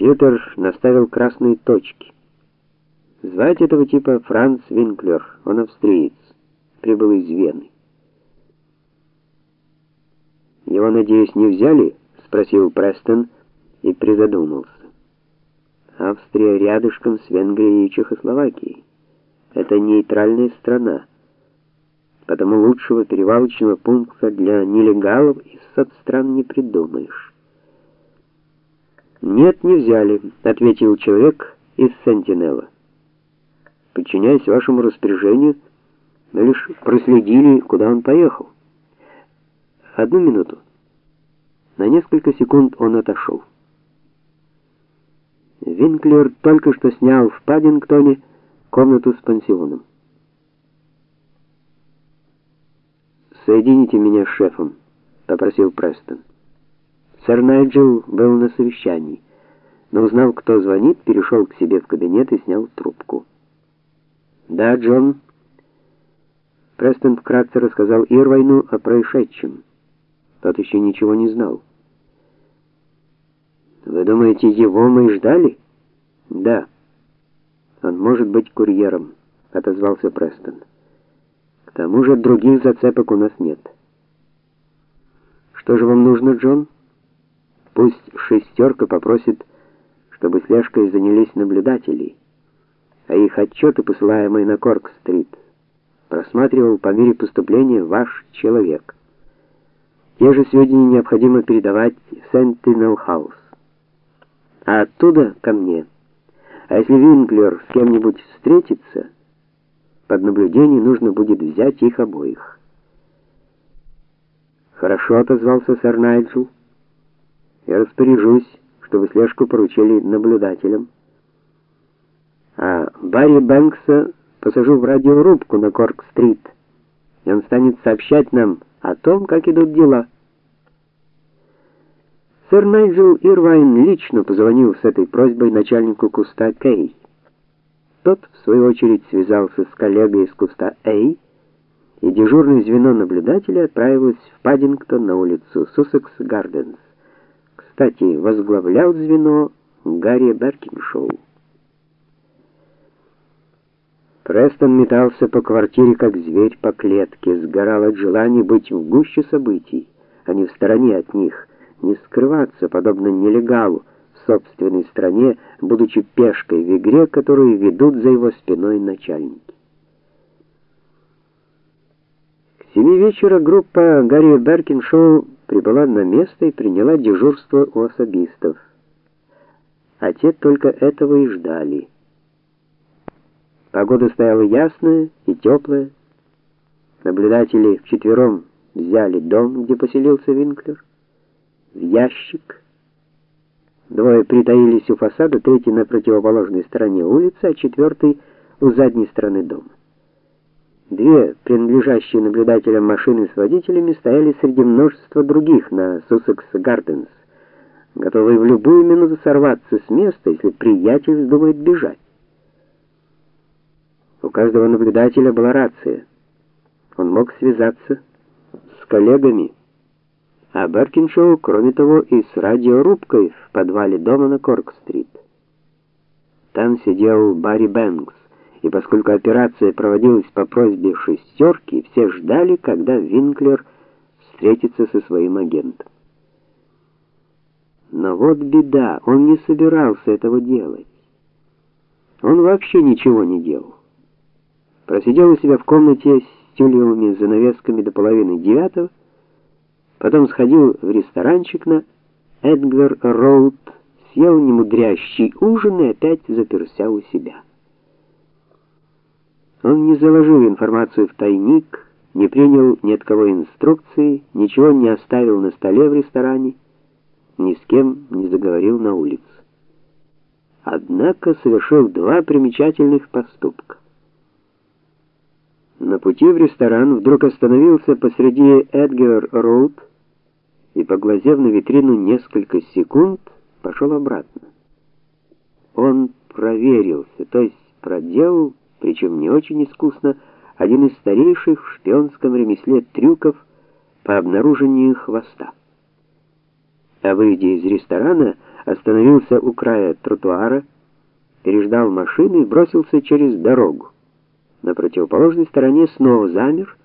Компьютер наставил красные точки. Звать этого типа Франц Винклер, он австриец, прибыл из Вены. Его, надеюсь, не взяли? спросил Престон и призадумался. Австрия рядышком с Венгрией и Чехословакией. Это нейтральная страна. Потому лучшего перевалочного пункта для нелегалов из соцстран не придумаешь. Нет, не взяли, ответил человек из Сентинела. Подчиняясь вашему распоряжению, мы лишь проследили, куда он поехал. Одну минуту. На несколько секунд он отошел. Винклер только что снял в Паддингтоне комнату с пансионом. Соедините меня с шефом, попросил Престон. Сэр Найджел был на совещании, но узнав, кто звонит, перешел к себе в кабинет и снял трубку. "Да, Джон." Престон вкратце рассказал Ирвайну о происшедшем. Тот еще ничего не знал. Вы думаете, его мы ждали? Да. Он может быть курьером, отозвался Престон. К тому же других зацепок у нас нет. Что же вам нужно, Джон? Пусть шестерка попросит, чтобы слежкой занялись наблюдатели, а их отчеты, посылаемые на Корк-стрит, просматривал по мере поступления ваш человек. Те же сведения необходимо передавать Сентинел-хаус. А оттуда ко мне. А если Винклер с кем-нибудь встретится, под наблюдение нужно будет взять их обоих. Хорошо отозвался сэр Найджел. Я распоряжусь, чтобы слежку поручили наблюдателям. А Барри Бэнкса посажу в радиорубку на Корк-стрит, и он станет сообщать нам о том, как идут дела. Сэр Найджел Ирвайн лично позвонил с этой просьбой начальнику куста Кей. Тот, в свою очередь, связался с коллегой из куста A, и дежурное звено наблюдателя отправилось в Паддингтон на улицу Суссекс Гарденс. Кстати, возглавлял звено Гарри Беркиншоу. Престон метался по квартире как зверь по клетке, сгорал от желания быть в гуще событий, а не в стороне от них, не скрываться подобно нелегалу в собственной стране, будучи пешкой в игре, которую ведут за его спиной начальники. К семи вечера группа Гарри Беркиншоу прибыла на место и приняла дежурство у особистов. А те только этого и ждали. Погода стояла ясная и теплая. Наблюдатели вчетвером взяли дом, где поселился Винклер, в ящик. Двое притаились у фасада, третий на противоположной стороне улицы, а четвертый у задней стороны дома. Две принадлежащие наблюдателям машины с водителями стояли среди множества других на Sussex Gardens, готовые в любую минуту сорваться с места, если приятель вздумает бежать. У каждого наблюдателя была рация. Он мог связаться с коллегами, а Беркиншоу, кроме того, и с радиорубкой в подвале дома на Корк-стрит. Там сидел Барри Бэнкс и поскольку операция проводилась по просьбе шестерки, все ждали, когда Винклер встретится со своим агентом. Но вот беда, он не собирался этого делать. Он вообще ничего не делал. Просидел у себя в комнате с тюлевыми занавесками до половины девятого, потом сходил в ресторанчик на Эдгар Роуд, съел немудрящий ужин и опять заперся у себя. Он не заложил информацию в тайник, не принял ни от кого инструкции, ничего не оставил на столе в ресторане, ни с кем не заговорил на улице. Однако совершил два примечательных поступка. На пути в ресторан вдруг остановился посреди Эдгар-роуд и, поглазев на витрину несколько секунд, пошел обратно. Он проверился, то есть проделал причем не очень искусно, один из старейших в шпионском ремесле трюков по обнаружению хвоста. А выйдя из ресторана, остановился у края тротуара, переждал машину и бросился через дорогу. На противоположной стороне снова замер